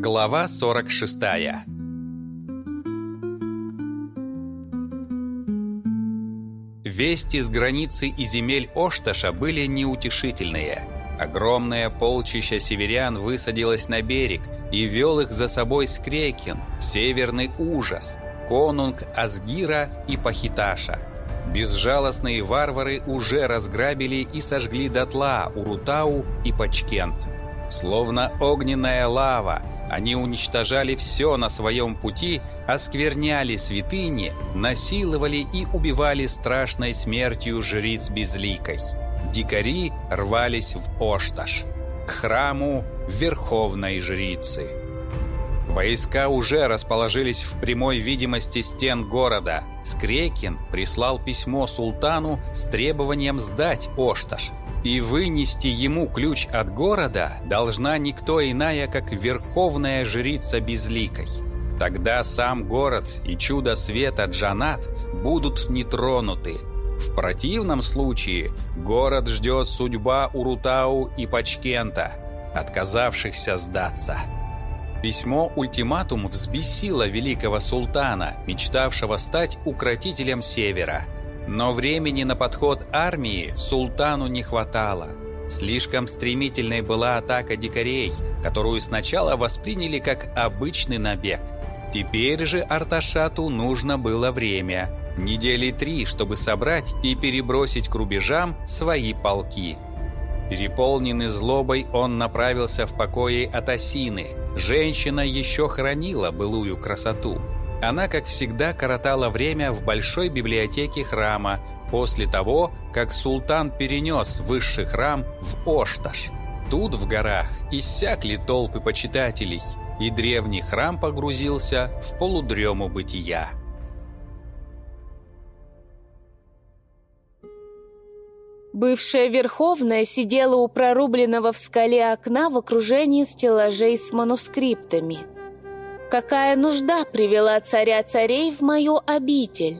Глава 46 Вести с границы и земель Ошташа были неутешительные. Огромное полчища северян высадилось на берег и вел их за собой Скрекин, Северный Ужас, Конунг Асгира и Пахиташа. Безжалостные варвары уже разграбили и сожгли дотла Урутау и Пачкент. Словно огненная лава – они уничтожали все на своем пути, оскверняли святыни, насиловали и убивали страшной смертью жриц безликой. Дикари рвались в Ошташ, к храму Верховной Жрицы. Войска уже расположились в прямой видимости стен города. Скрекин прислал письмо султану с требованием сдать Ошташ, и вынести ему ключ от города должна никто иная, как верховная жрица Безликой. Тогда сам город и чудо света Джанат будут нетронуты. В противном случае город ждет судьба Урутау и Пачкента, отказавшихся сдаться. Письмо-ультиматум взбесило великого султана, мечтавшего стать укротителем Севера – но времени на подход армии султану не хватало. Слишком стремительной была атака дикарей, которую сначала восприняли как обычный набег. Теперь же Арташату нужно было время. Недели три, чтобы собрать и перебросить к рубежам свои полки. Переполненный злобой, он направился в покое от Осины. Женщина еще хранила былую красоту. Она, как всегда, коротала время в большой библиотеке храма после того, как султан перенес высший храм в Ошташ. Тут, в горах, иссякли толпы почитателей, и древний храм погрузился в полудрему бытия. Бывшая Верховная сидела у прорубленного в скале окна в окружении стеллажей с манускриптами – Какая нужда привела царя царей в мою обитель?»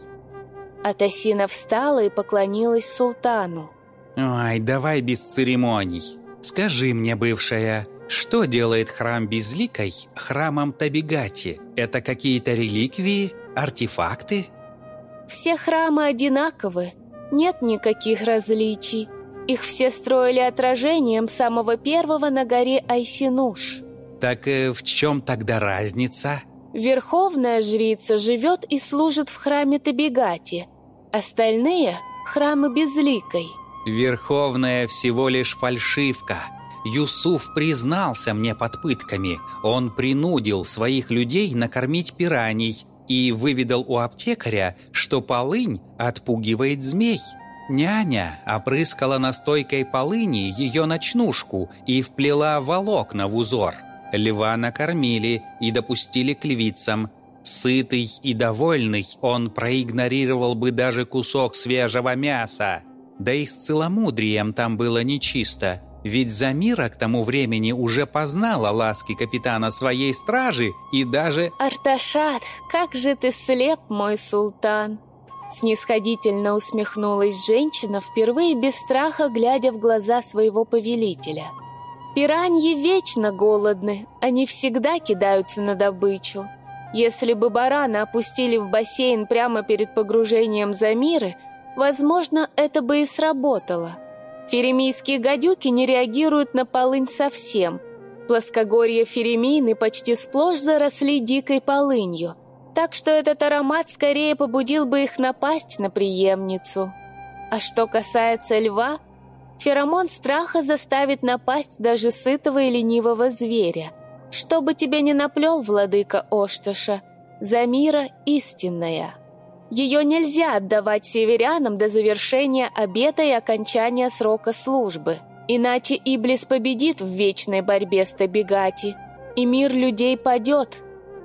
Атасина встала и поклонилась султану. «Ой, давай без церемоний. Скажи мне, бывшая, что делает храм Безликой храмом Табигати? Это какие-то реликвии, артефакты?» «Все храмы одинаковы, нет никаких различий. Их все строили отражением самого первого на горе Айсинуш». Так э, в чем тогда разница? Верховная жрица живет и служит в храме Табигати. Остальные – храмы Безликой. Верховная всего лишь фальшивка. Юсуф признался мне под пытками. Он принудил своих людей накормить пираний и выведал у аптекаря, что полынь отпугивает змей. Няня опрыскала настойкой полыни ее ночнушку и вплела волокна в узор – Льва накормили и допустили к львицам. Сытый и довольный, он проигнорировал бы даже кусок свежего мяса. Да и с целомудрием там было нечисто, ведь Замира к тому времени уже познала ласки капитана своей стражи и даже... «Арташат, как же ты слеп, мой султан!» Снисходительно усмехнулась женщина, впервые без страха глядя в глаза своего повелителя – Пираньи вечно голодны, они всегда кидаются на добычу. Если бы барана опустили в бассейн прямо перед погружением Замиры, возможно, это бы и сработало. Феремийские гадюки не реагируют на полынь совсем. Плоскогорье Феремийны почти сплошь заросли дикой полынью, так что этот аромат скорее побудил бы их напасть на преемницу. А что касается льва – Феромон страха заставит напасть даже сытого и ленивого зверя. Что бы тебе ни наплел, владыка Ошташа, Замира истинная. Ее нельзя отдавать северянам до завершения обета и окончания срока службы. Иначе Иблис победит в вечной борьбе с Табигати, и мир людей падет.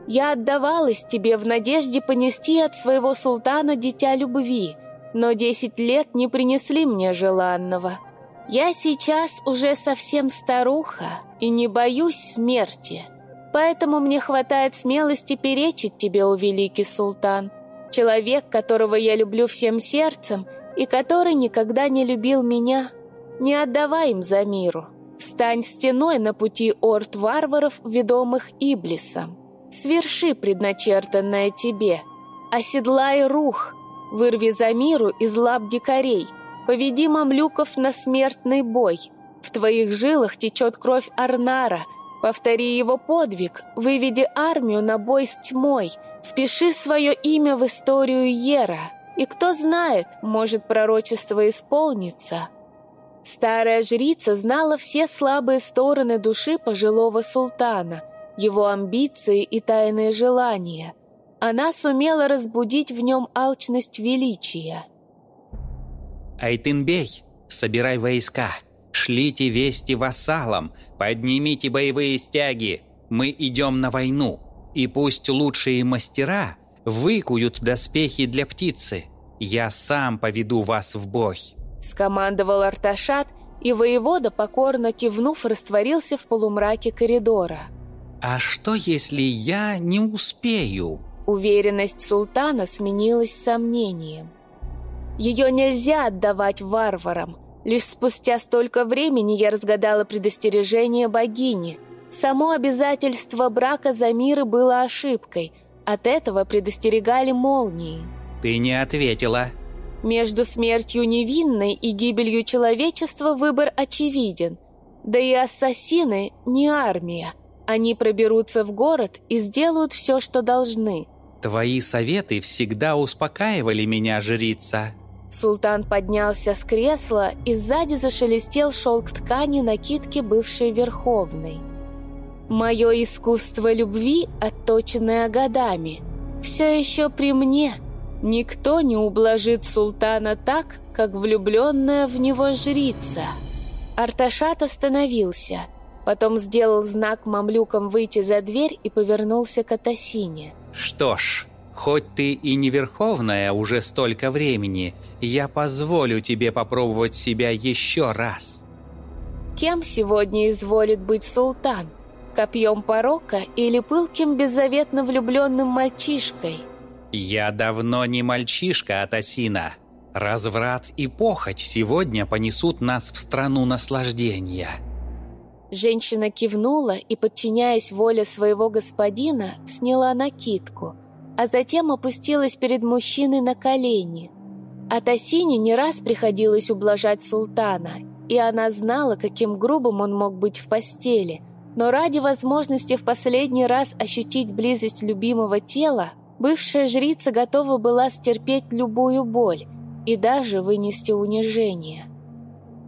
Я отдавалась тебе в надежде понести от своего султана дитя любви, но десять лет не принесли мне желанного». Я сейчас уже совсем старуха и не боюсь смерти, поэтому мне хватает смелости перечить тебе, о великий султан, человек, которого я люблю всем сердцем и который никогда не любил меня. Не отдавай им за миру. Стань стеной на пути орд варваров, ведомых Иблисом. Сверши предначертанное тебе. Оседлай рух, вырви за миру из лап дикарей, поведи мамлюков на смертный бой. В твоих жилах течет кровь Арнара, повтори его подвиг, выведи армию на бой с тьмой, впиши свое имя в историю Ера, и кто знает, может пророчество исполнится. Старая жрица знала все слабые стороны души пожилого султана, его амбиции и тайные желания. Она сумела разбудить в нем алчность величия. «Айтынбей, собирай войска, шлите вести вассалам, поднимите боевые стяги, мы идем на войну, и пусть лучшие мастера выкуют доспехи для птицы, я сам поведу вас в бой». Скомандовал Арташат, и воевода, покорно кивнув, растворился в полумраке коридора. «А что, если я не успею?» Уверенность султана сменилась сомнением. Ее нельзя отдавать варварам. Лишь спустя столько времени я разгадала предостережение богини. Само обязательство брака за миры было ошибкой. От этого предостерегали молнии. «Ты не ответила», между смертью невинной и гибелью человечества выбор очевиден. Да и ассасины не армия. Они проберутся в город и сделают все, что должны. Твои советы всегда успокаивали меня, жрица. Султан поднялся с кресла и сзади зашелестел шелк ткани накидки бывшей Верховной. «Мое искусство любви, отточенное годами, все еще при мне», Никто не ублажит султана так, как влюбленная в него жрица. Арташат остановился, потом сделал знак мамлюкам выйти за дверь и повернулся к Атасине. «Что ж, хоть ты и не верховная уже столько времени, я позволю тебе попробовать себя еще раз». Кем сегодня изволит быть султан? Копьем порока или пылким беззаветно влюбленным мальчишкой – «Я давно не мальчишка, Атасина. Разврат и похоть сегодня понесут нас в страну наслаждения». Женщина кивнула и, подчиняясь воле своего господина, сняла накидку, а затем опустилась перед мужчиной на колени. Атасине не раз приходилось ублажать султана, и она знала, каким грубым он мог быть в постели, но ради возможности в последний раз ощутить близость любимого тела Бывшая жрица готова была стерпеть любую боль и даже вынести унижение.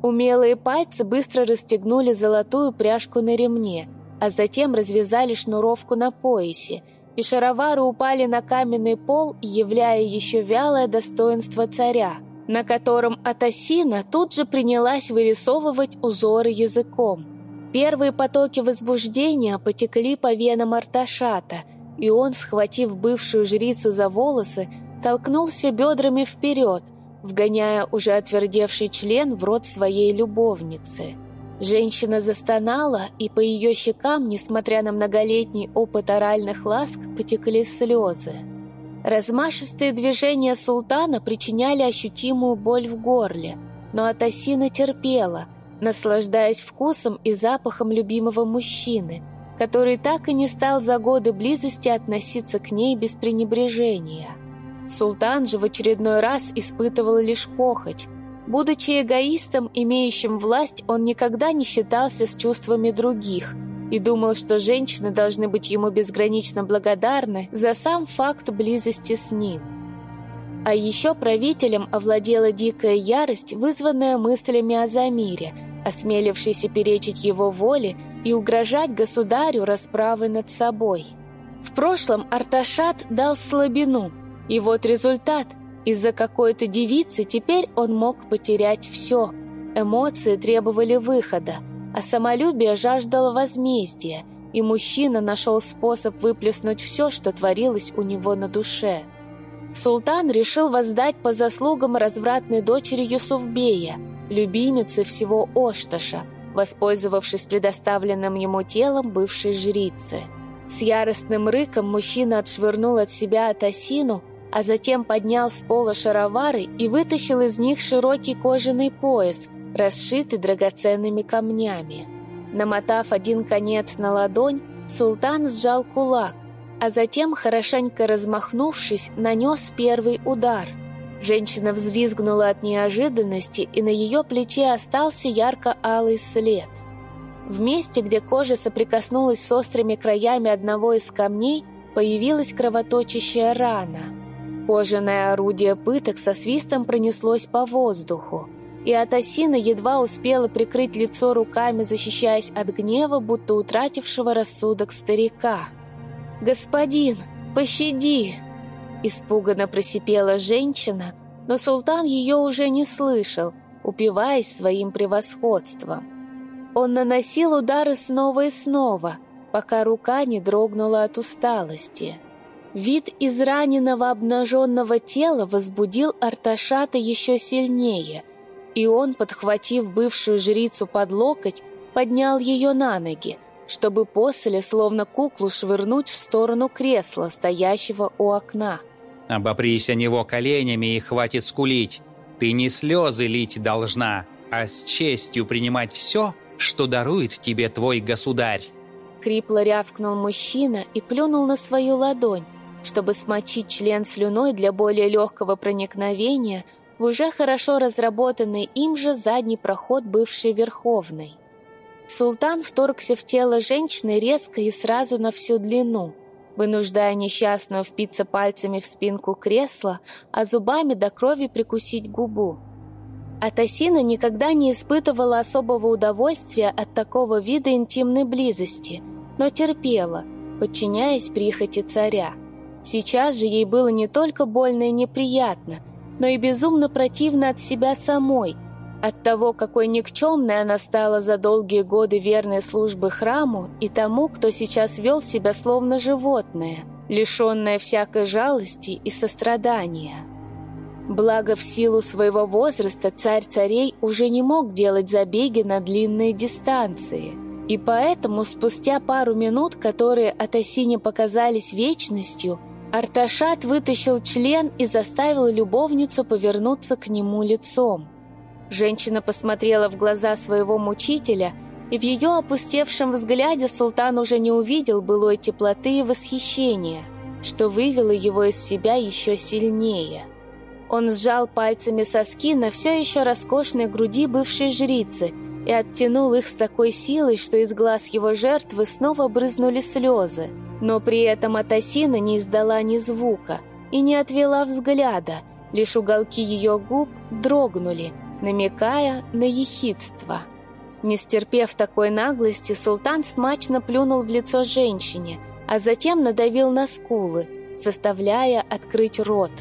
Умелые пальцы быстро расстегнули золотую пряжку на ремне, а затем развязали шнуровку на поясе, и шаровары упали на каменный пол, являя еще вялое достоинство царя, на котором Атасина тут же принялась вырисовывать узоры языком. Первые потоки возбуждения потекли по венам Арташата – и он, схватив бывшую жрицу за волосы, толкнулся бедрами вперед, вгоняя уже отвердевший член в рот своей любовницы. Женщина застонала, и по ее щекам, несмотря на многолетний опыт оральных ласк, потекли слезы. Размашистые движения султана причиняли ощутимую боль в горле, но Атасина терпела, наслаждаясь вкусом и запахом любимого мужчины – который так и не стал за годы близости относиться к ней без пренебрежения. Султан же в очередной раз испытывал лишь похоть. Будучи эгоистом, имеющим власть, он никогда не считался с чувствами других и думал, что женщины должны быть ему безгранично благодарны за сам факт близости с ним. А еще правителем овладела дикая ярость, вызванная мыслями о Замире, осмелившейся перечить его воле и угрожать государю расправой над собой. В прошлом Арташат дал слабину, и вот результат. Из-за какой-то девицы теперь он мог потерять все. Эмоции требовали выхода, а самолюбие жаждало возмездия, и мужчина нашел способ выплеснуть все, что творилось у него на душе. Султан решил воздать по заслугам развратной дочери Юсуфбея, любимицы всего Ошташа – воспользовавшись предоставленным ему телом бывшей жрицы. С яростным рыком мужчина отшвырнул от себя Атасину, а затем поднял с пола шаровары и вытащил из них широкий кожаный пояс, расшитый драгоценными камнями. Намотав один конец на ладонь, султан сжал кулак, а затем, хорошенько размахнувшись, нанес первый удар. Женщина взвизгнула от неожиданности, и на ее плече остался ярко-алый след. В месте, где кожа соприкоснулась с острыми краями одного из камней, появилась кровоточащая рана. Кожаное орудие пыток со свистом пронеслось по воздуху, и Атасина едва успела прикрыть лицо руками, защищаясь от гнева, будто утратившего рассудок старика. «Господин, пощади!» Испуганно просипела женщина, но султан ее уже не слышал, упиваясь своим превосходством. Он наносил удары снова и снова, пока рука не дрогнула от усталости. Вид израненного обнаженного тела возбудил Арташата еще сильнее, и он, подхватив бывшую жрицу под локоть, поднял ее на ноги, чтобы после словно куклу швырнуть в сторону кресла, стоящего у окна. «Обопрись о него коленями и хватит скулить. Ты не слезы лить должна, а с честью принимать все, что дарует тебе твой государь». Крипло рявкнул мужчина и плюнул на свою ладонь, чтобы смочить член слюной для более легкого проникновения в уже хорошо разработанный им же задний проход бывшей Верховной. Султан вторгся в тело женщины резко и сразу на всю длину, вынуждая несчастную впиться пальцами в спинку кресла, а зубами до крови прикусить губу. Атасина никогда не испытывала особого удовольствия от такого вида интимной близости, но терпела, подчиняясь прихоти царя. Сейчас же ей было не только больно и неприятно, но и безумно противно от себя самой – от того, какой никчемной она стала за долгие годы верной службы храму и тому, кто сейчас вел себя словно животное, лишенное всякой жалости и сострадания. Благо, в силу своего возраста царь царей уже не мог делать забеги на длинные дистанции. И поэтому спустя пару минут, которые от Осини показались вечностью, Арташат вытащил член и заставил любовницу повернуться к нему лицом. Женщина посмотрела в глаза своего мучителя, и в ее опустевшем взгляде султан уже не увидел былой теплоты и восхищения, что вывело его из себя еще сильнее. Он сжал пальцами соски на все еще роскошной груди бывшей жрицы и оттянул их с такой силой, что из глаз его жертвы снова брызнули слезы. Но при этом Атасина не издала ни звука и не отвела взгляда, лишь уголки ее губ дрогнули – намекая на ехидство. Не стерпев такой наглости, султан смачно плюнул в лицо женщине, а затем надавил на скулы, заставляя открыть рот.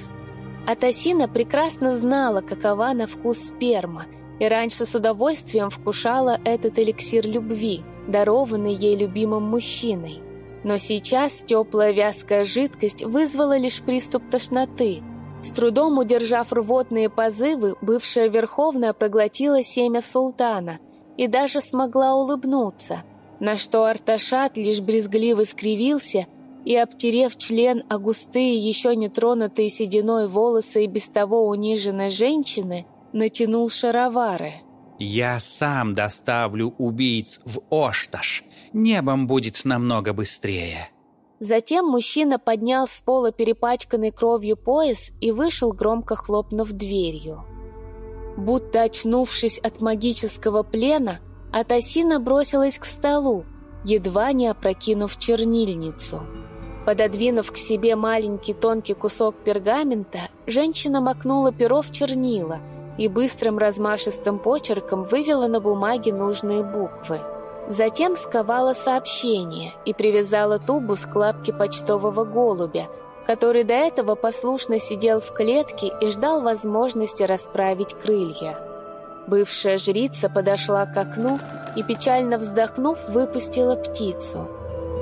Атасина прекрасно знала, какова на вкус сперма, и раньше с удовольствием вкушала этот эликсир любви, дарованный ей любимым мужчиной. Но сейчас теплая вязкая жидкость вызвала лишь приступ тошноты – с трудом удержав рвотные позывы, бывшая Верховная проглотила семя султана и даже смогла улыбнуться, на что Арташат лишь брезгливо скривился и, обтерев член о густые, еще не тронутые сединой волосы и без того униженной женщины, натянул шаровары. «Я сам доставлю убийц в Ошташ. Небом будет намного быстрее». Затем мужчина поднял с пола перепачканный кровью пояс и вышел, громко хлопнув дверью. Будто очнувшись от магического плена, Атасина бросилась к столу, едва не опрокинув чернильницу. Пододвинув к себе маленький тонкий кусок пергамента, женщина макнула перо в чернила и быстрым размашистым почерком вывела на бумаге нужные буквы – Затем сковала сообщение и привязала тубус к лапке почтового голубя, который до этого послушно сидел в клетке и ждал возможности расправить крылья. Бывшая жрица подошла к окну и, печально вздохнув, выпустила птицу.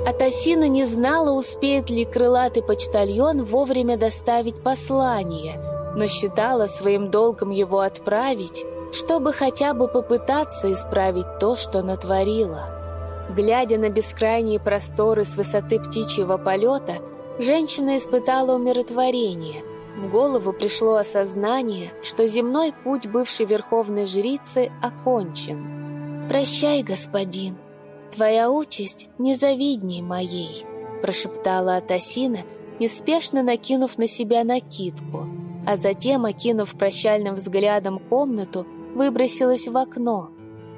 Атасина не знала, успеет ли крылатый почтальон вовремя доставить послание, но считала своим долгом его отправить, чтобы хотя бы попытаться исправить то, что натворила. Глядя на бескрайние просторы с высоты птичьего полета, женщина испытала умиротворение. В голову пришло осознание, что земной путь бывшей верховной жрицы окончен. «Прощай, господин», твоя участь незавидней моей», — прошептала Атасина, неспешно накинув на себя накидку, а затем, окинув прощальным взглядом комнату, выбросилась в окно,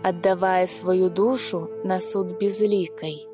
отдавая свою душу на суд безликой.